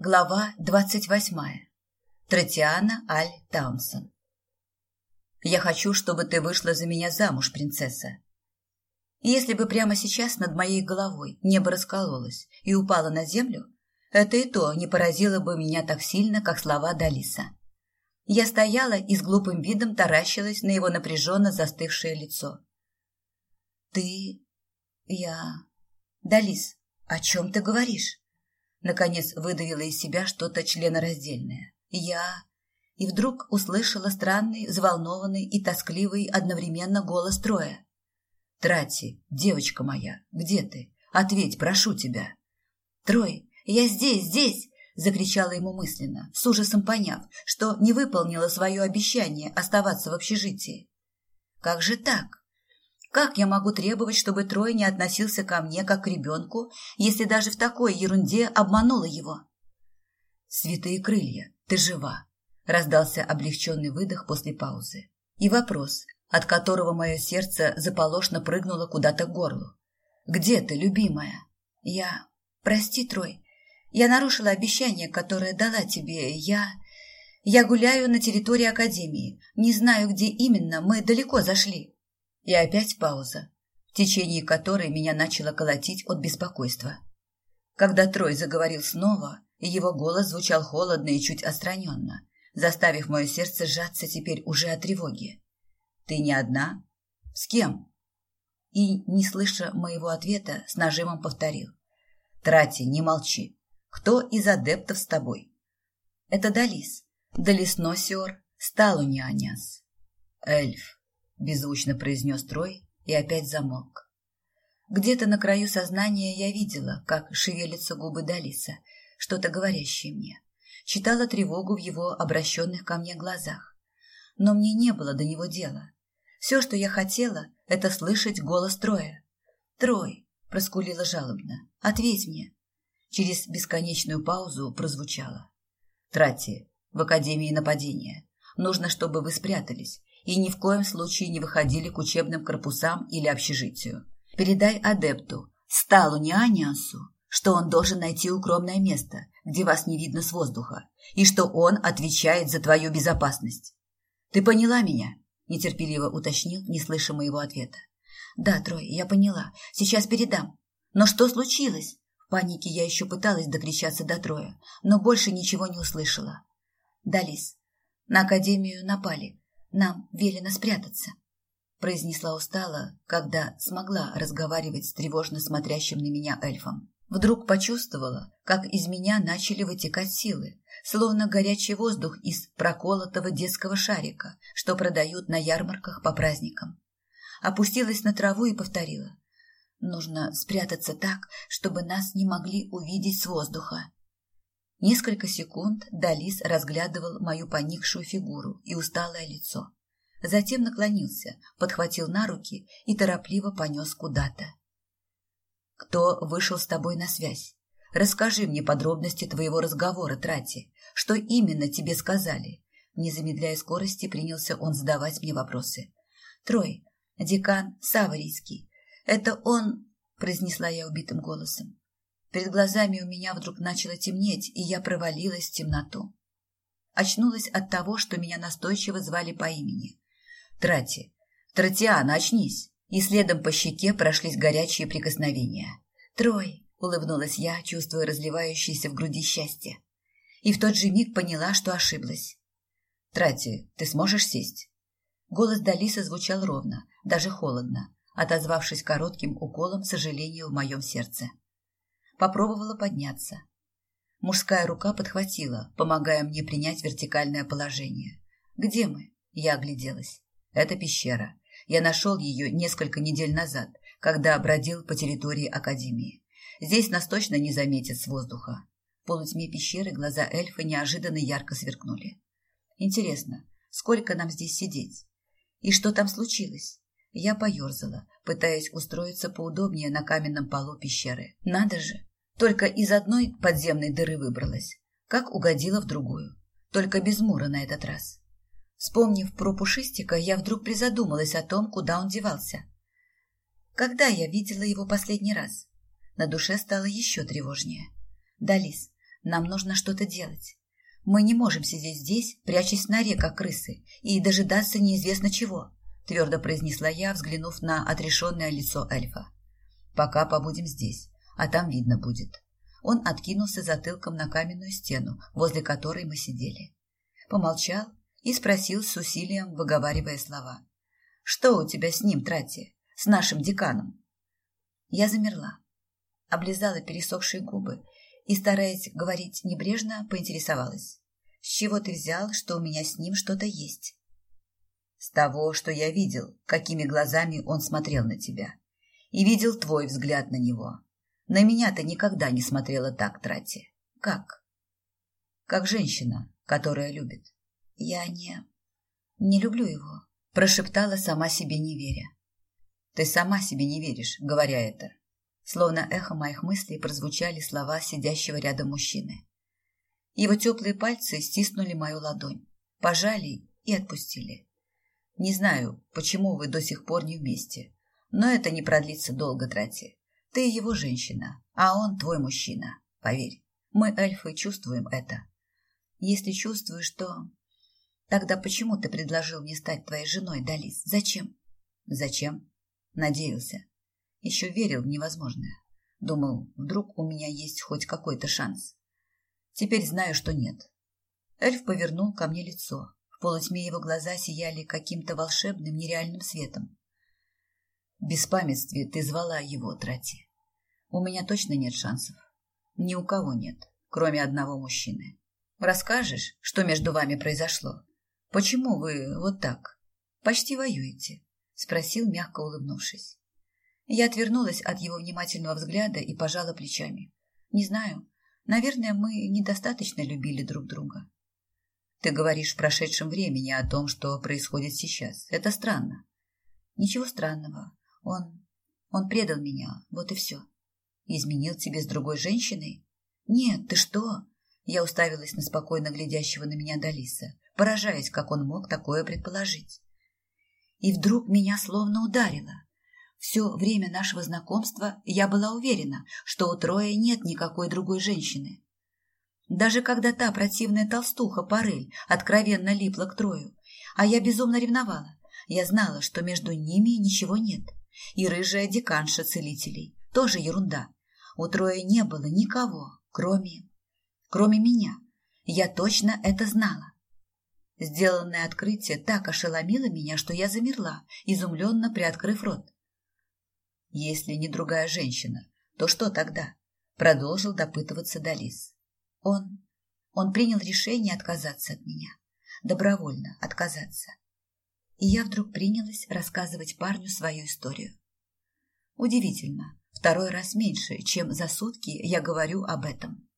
Глава двадцать восьмая. Тротиана Аль Таунсон. «Я хочу, чтобы ты вышла за меня замуж, принцесса. Если бы прямо сейчас над моей головой небо раскололось и упало на землю, это и то не поразило бы меня так сильно, как слова Далиса. Я стояла и с глупым видом таращилась на его напряженно застывшее лицо. «Ты... я... Далис, о чем ты говоришь?» Наконец выдавила из себя что-то членораздельное. Я... И вдруг услышала странный, взволнованный и тоскливый одновременно голос Троя. «Трати, девочка моя, где ты? Ответь, прошу тебя!» «Трой, я здесь, здесь!» закричала ему мысленно, с ужасом поняв, что не выполнила свое обещание оставаться в общежитии. «Как же так? Как я могу требовать, чтобы Трой не относился ко мне как к ребенку, если даже в такой ерунде обманула его? «Святые крылья, ты жива!» – раздался облегченный выдох после паузы. И вопрос, от которого мое сердце заполошно прыгнуло куда-то к горлу. «Где ты, любимая?» «Я... Прости, Трой, я нарушила обещание, которое дала тебе. Я... Я гуляю на территории Академии. Не знаю, где именно, мы далеко зашли». И опять пауза, в течение которой меня начало колотить от беспокойства. Когда Трой заговорил снова, его голос звучал холодно и чуть отстраненно, заставив мое сердце сжаться теперь уже от тревоги. «Ты не одна? С кем?» И, не слыша моего ответа, с нажимом повторил. «Трати, не молчи. Кто из адептов с тобой?» «Это Далис. Далис Носиор, Сталунианяс. Эльф беззвучно произнес Трой и опять замолк. Где-то на краю сознания я видела, как шевелятся губы Далиса, что-то говорящее мне. Читала тревогу в его обращенных ко мне глазах. Но мне не было до него дела. Все, что я хотела, это слышать голос Троя. «Трой!» – проскулила жалобно. «Ответь мне!» Через бесконечную паузу прозвучало. «Трати, в Академии нападения. Нужно, чтобы вы спрятались и ни в коем случае не выходили к учебным корпусам или общежитию. Передай адепту, Сталу Нианиасу, что он должен найти укромное место, где вас не видно с воздуха, и что он отвечает за твою безопасность. Ты поняла меня? Нетерпеливо уточнил, не слыша моего ответа. Да, Трой, я поняла. Сейчас передам. Но что случилось? В панике я еще пыталась докричаться до Троя, но больше ничего не услышала. Далис, на Академию напали. Нам велено спрятаться», – произнесла устало, когда смогла разговаривать с тревожно смотрящим на меня эльфом. Вдруг почувствовала, как из меня начали вытекать силы, словно горячий воздух из проколотого детского шарика, что продают на ярмарках по праздникам. Опустилась на траву и повторила. «Нужно спрятаться так, чтобы нас не могли увидеть с воздуха». Несколько секунд Далис разглядывал мою поникшую фигуру и усталое лицо. Затем наклонился, подхватил на руки и торопливо понес куда-то. «Кто вышел с тобой на связь? Расскажи мне подробности твоего разговора, Трати. Что именно тебе сказали?» Не замедляя скорости, принялся он задавать мне вопросы. «Трой, декан Саварийский. Это он...» – произнесла я убитым голосом. Перед глазами у меня вдруг начало темнеть, и я провалилась в темноту. Очнулась от того, что меня настойчиво звали по имени. «Трати! Тротиана, очнись!» И следом по щеке прошлись горячие прикосновения. «Трой!» — улыбнулась я, чувствуя разливающееся в груди счастье. И в тот же миг поняла, что ошиблась. «Трати, ты сможешь сесть?» Голос Далиса звучал ровно, даже холодно, отозвавшись коротким уколом сожаления в моем сердце. Попробовала подняться. Мужская рука подхватила, помогая мне принять вертикальное положение. «Где мы?» Я огляделась. «Это пещера. Я нашел ее несколько недель назад, когда бродил по территории Академии. Здесь нас точно не заметят с воздуха». В полутьме пещеры глаза эльфа неожиданно ярко сверкнули. «Интересно, сколько нам здесь сидеть? И что там случилось?» Я поерзала, пытаясь устроиться поудобнее на каменном полу пещеры. «Надо же! Только из одной подземной дыры выбралась, как угодила в другую. Только без Мура на этот раз. Вспомнив про Пушистика, я вдруг призадумалась о том, куда он девался. Когда я видела его последний раз? На душе стало еще тревожнее. «Далис, Нам нужно что-то делать. Мы не можем сидеть здесь, прячась в норе, как крысы, и дожидаться неизвестно чего, твердо произнесла я, взглянув на отрешенное лицо эльфа. Пока побудем здесь, а там видно будет. Он откинулся затылком на каменную стену, возле которой мы сидели. Помолчал и спросил с усилием, выговаривая слова. «Что у тебя с ним, Трати? С нашим деканом?» Я замерла, облизала пересохшие губы и, стараясь говорить небрежно, поинтересовалась. «С чего ты взял, что у меня с ним что-то есть?» «С того, что я видел, какими глазами он смотрел на тебя, и видел твой взгляд на него. На меня ты никогда не смотрела так, Трати. Как?» «Как женщина, которая любит». «Я не... не люблю его», – прошептала сама себе не веря. «Ты сама себе не веришь, говоря это. Словно эхо моих мыслей прозвучали слова сидящего рядом мужчины. Его теплые пальцы стиснули мою ладонь, пожали и отпустили. Не знаю, почему вы до сих пор не вместе, но это не продлится долго, Трати. Ты его женщина, а он твой мужчина. Поверь, мы, эльфы, чувствуем это. Если чувствуешь, то... Тогда почему ты предложил мне стать твоей женой, Далис? Зачем? Зачем? Надеялся. Еще верил в невозможное. Думал, вдруг у меня есть хоть какой-то шанс. Теперь знаю, что нет. Эльф повернул ко мне лицо. В полутьме его глаза сияли каким-то волшебным нереальным светом. В беспамятстве ты звала его, Трати. У меня точно нет шансов. Ни у кого нет, кроме одного мужчины. Расскажешь, что между вами произошло? Почему вы вот так? Почти воюете? Спросил, мягко улыбнувшись. Я отвернулась от его внимательного взгляда и пожала плечами. Не знаю. Наверное, мы недостаточно любили друг друга. Ты говоришь в прошедшем времени о том, что происходит сейчас. Это странно. Ничего странного. Он... он предал меня. Вот и все. Изменил тебе с другой женщиной? Нет, ты что? Я уставилась на спокойно глядящего на меня Далиса, поражаясь, как он мог такое предположить. И вдруг меня словно ударило. Все время нашего знакомства я была уверена, что у Троя нет никакой другой женщины. Даже когда та противная толстуха Парель откровенно липла к Трою, а я безумно ревновала, я знала, что между ними ничего нет. И рыжая деканша целителей – тоже ерунда. У Троя не было никого, кроме... кроме меня. Я точно это знала. Сделанное открытие так ошеломило меня, что я замерла, изумленно приоткрыв рот. Если не другая женщина, то что тогда? Продолжил допытываться Далис. Он... он принял решение отказаться от меня. Добровольно отказаться. И я вдруг принялась рассказывать парню свою историю. Удивительно, второй раз меньше, чем за сутки я говорю об этом.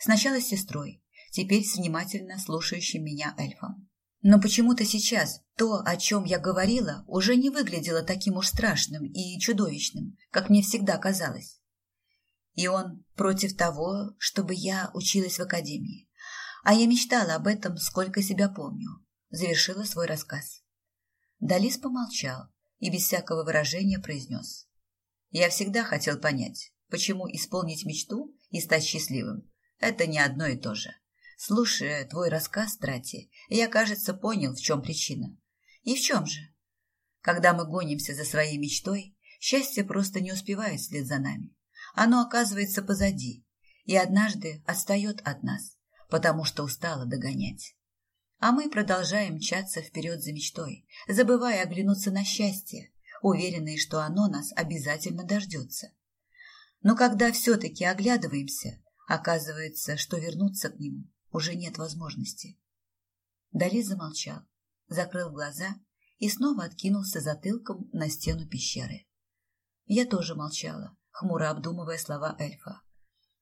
Сначала с сестрой, теперь с внимательно слушающим меня эльфом. Но почему-то сейчас то, о чем я говорила, уже не выглядело таким уж страшным и чудовищным, как мне всегда казалось. И он против того, чтобы я училась в академии. А я мечтала об этом, сколько себя помню. Завершила свой рассказ. Далис помолчал и без всякого выражения произнес. Я всегда хотел понять, почему исполнить мечту и стать счастливым – это не одно и то же. Слушая твой рассказ, Трати, я, кажется, понял, в чем причина. И в чем же? Когда мы гонимся за своей мечтой, счастье просто не успевает вслед за нами. Оно оказывается позади и однажды отстает от нас, потому что устало догонять. А мы продолжаем мчаться вперед за мечтой, забывая оглянуться на счастье, уверенные, что оно нас обязательно дождется. Но когда все-таки оглядываемся, оказывается, что вернуться к нему уже нет возможности. Дали замолчал, закрыл глаза и снова откинулся затылком на стену пещеры. Я тоже молчала, хмуро обдумывая слова эльфа.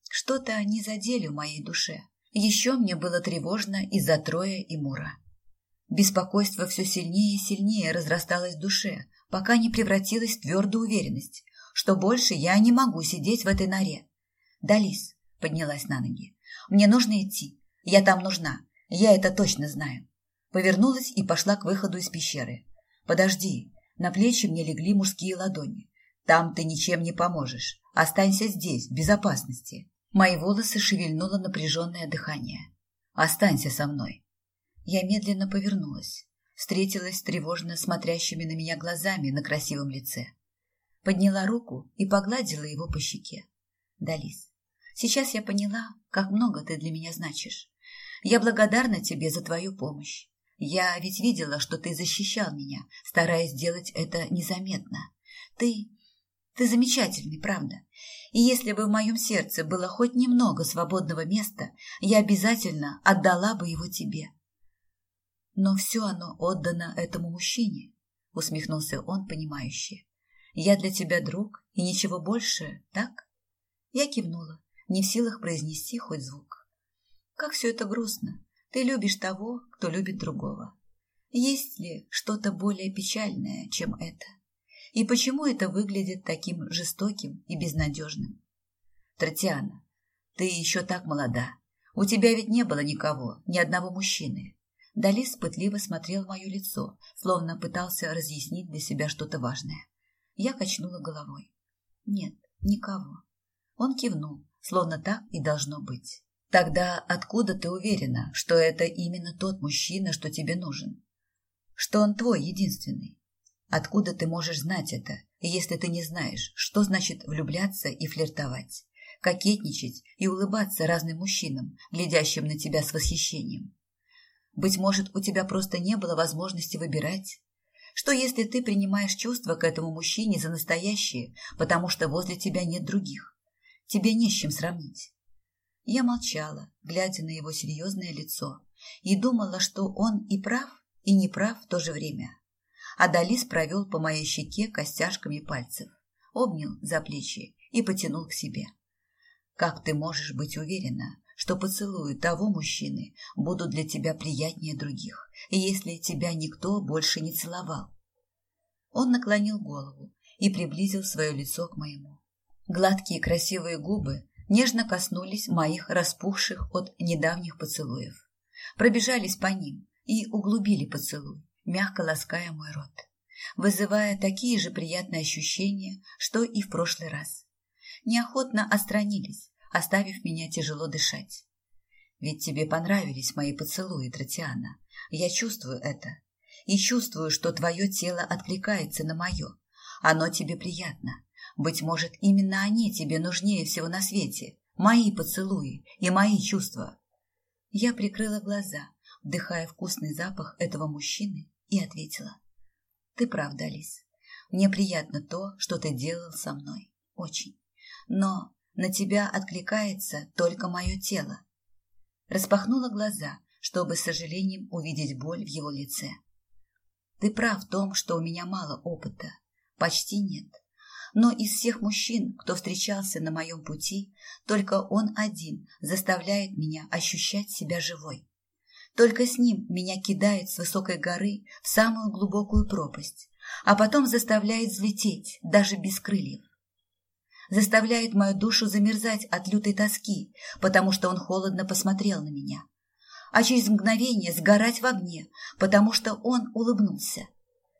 Что-то они задели в моей душе. Еще мне было тревожно из-за Троя и Мура. Беспокойство все сильнее и сильнее разрасталось в душе, пока не превратилось в твердую уверенность, что больше я не могу сидеть в этой норе. «Далис», — поднялась на ноги, — «мне нужно идти. Я там нужна. Я это точно знаю. Повернулась и пошла к выходу из пещеры. Подожди. На плечи мне легли мужские ладони. Там ты ничем не поможешь. Останься здесь, в безопасности. Мои волосы шевельнуло напряженное дыхание. «Останься со мной». Я медленно повернулась, встретилась тревожно смотрящими на меня глазами на красивом лице. Подняла руку и погладила его по щеке. «Далис, сейчас я поняла, как много ты для меня значишь. Я благодарна тебе за твою помощь. Я ведь видела, что ты защищал меня, стараясь сделать это незаметно. Ты... ты замечательный, правда. И если бы в моем сердце было хоть немного свободного места, я обязательно отдала бы его тебе. Но все оно отдано этому мужчине, усмехнулся он, понимающе. Я для тебя друг и ничего больше, так? Я кивнула, не в силах произнести хоть звук. Как все это грустно. Ты любишь того, кто любит другого. Есть ли что-то более печальное, чем это? И почему это выглядит таким жестоким и безнадежным? Татьяна, ты еще так молода. У тебя ведь не было никого, ни одного мужчины. Далис пытливо смотрел в мое лицо, словно пытался разъяснить для себя что-то важное. Я качнула головой. Нет, никого. Он кивнул, словно так и должно быть. Тогда откуда ты уверена, что это именно тот мужчина, что тебе нужен? Что он твой единственный? Откуда ты можешь знать это, если ты не знаешь, что значит влюбляться и флиртовать, кокетничать и улыбаться разным мужчинам, глядящим на тебя с восхищением? Быть может, у тебя просто не было возможности выбирать? Что если ты принимаешь чувства к этому мужчине за настоящие, потому что возле тебя нет других? Тебе не с чем сравнить. Я молчала, глядя на его серьезное лицо, и думала, что он и прав, и не прав в то же время. Адалис провел по моей щеке костяшками пальцев, обнял за плечи и потянул к себе. «Как ты можешь быть уверена, что поцелуи того мужчины будут для тебя приятнее других, если тебя никто больше не целовал?» Он наклонил голову и приблизил свое лицо к моему. Гладкие красивые губы нежно коснулись моих распухших от недавних поцелуев, пробежались по ним и углубили поцелуй, мягко лаская мой рот, вызывая такие же приятные ощущения, что и в прошлый раз. Неохотно отстранились, оставив меня тяжело дышать. Ведь тебе понравились мои поцелуи, Тротиана. Я чувствую это. И чувствую, что твое тело откликается на мое. Оно тебе приятно. Быть может, именно они тебе нужнее всего на свете. Мои поцелуи и мои чувства. Я прикрыла глаза, вдыхая вкусный запах этого мужчины, и ответила. Ты правда, Алис. Мне приятно то, что ты делал со мной. Очень. Но на тебя откликается только мое тело. Распахнула глаза, чтобы с сожалением увидеть боль в его лице. Ты прав в том, что у меня мало опыта. Почти нет но из всех мужчин, кто встречался на моем пути, только он один заставляет меня ощущать себя живой. Только с ним меня кидает с высокой горы в самую глубокую пропасть, а потом заставляет взлететь даже без крыльев. Заставляет мою душу замерзать от лютой тоски, потому что он холодно посмотрел на меня, а через мгновение сгорать в огне, потому что он улыбнулся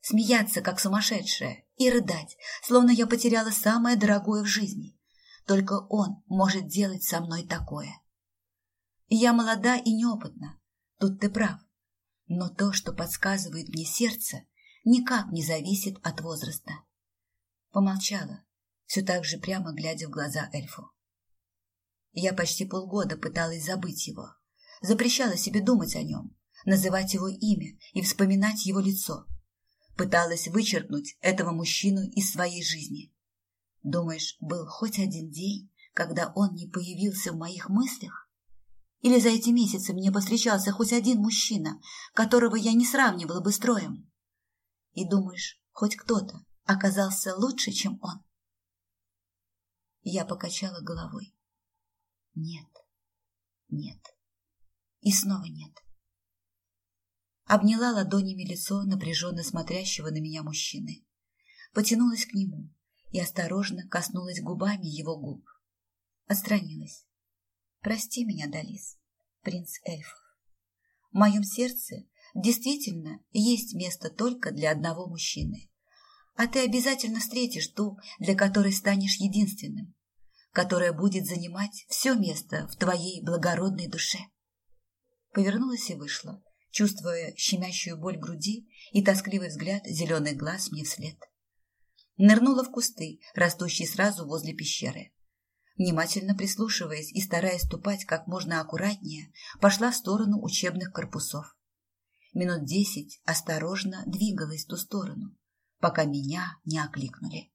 смеяться, как сумасшедшая, и рыдать, словно я потеряла самое дорогое в жизни. Только он может делать со мной такое. Я молода и неопытна, тут ты прав. Но то, что подсказывает мне сердце, никак не зависит от возраста. Помолчала, все так же прямо глядя в глаза эльфу. Я почти полгода пыталась забыть его, запрещала себе думать о нем, называть его имя и вспоминать его лицо – пыталась вычеркнуть этого мужчину из своей жизни. Думаешь, был хоть один день, когда он не появился в моих мыслях? Или за эти месяцы мне повстречался хоть один мужчина, которого я не сравнивала бы строем? И думаешь, хоть кто-то оказался лучше, чем он? Я покачала головой. Нет, нет и снова нет обняла ладонями лицо напряженно смотрящего на меня мужчины, потянулась к нему и осторожно коснулась губами его губ. Отстранилась. «Прости меня, Далис, принц эльфов. В моем сердце действительно есть место только для одного мужчины, а ты обязательно встретишь ту, для которой станешь единственным. которая будет занимать все место в твоей благородной душе. Повернулась и вышла, чувствуя щемящую боль груди и тоскливый взгляд зеленых глаз мне вслед. Нырнула в кусты, растущие сразу возле пещеры. Внимательно прислушиваясь и стараясь ступать как можно аккуратнее, пошла в сторону учебных корпусов. Минут десять осторожно двигалась в ту сторону, пока меня не окликнули.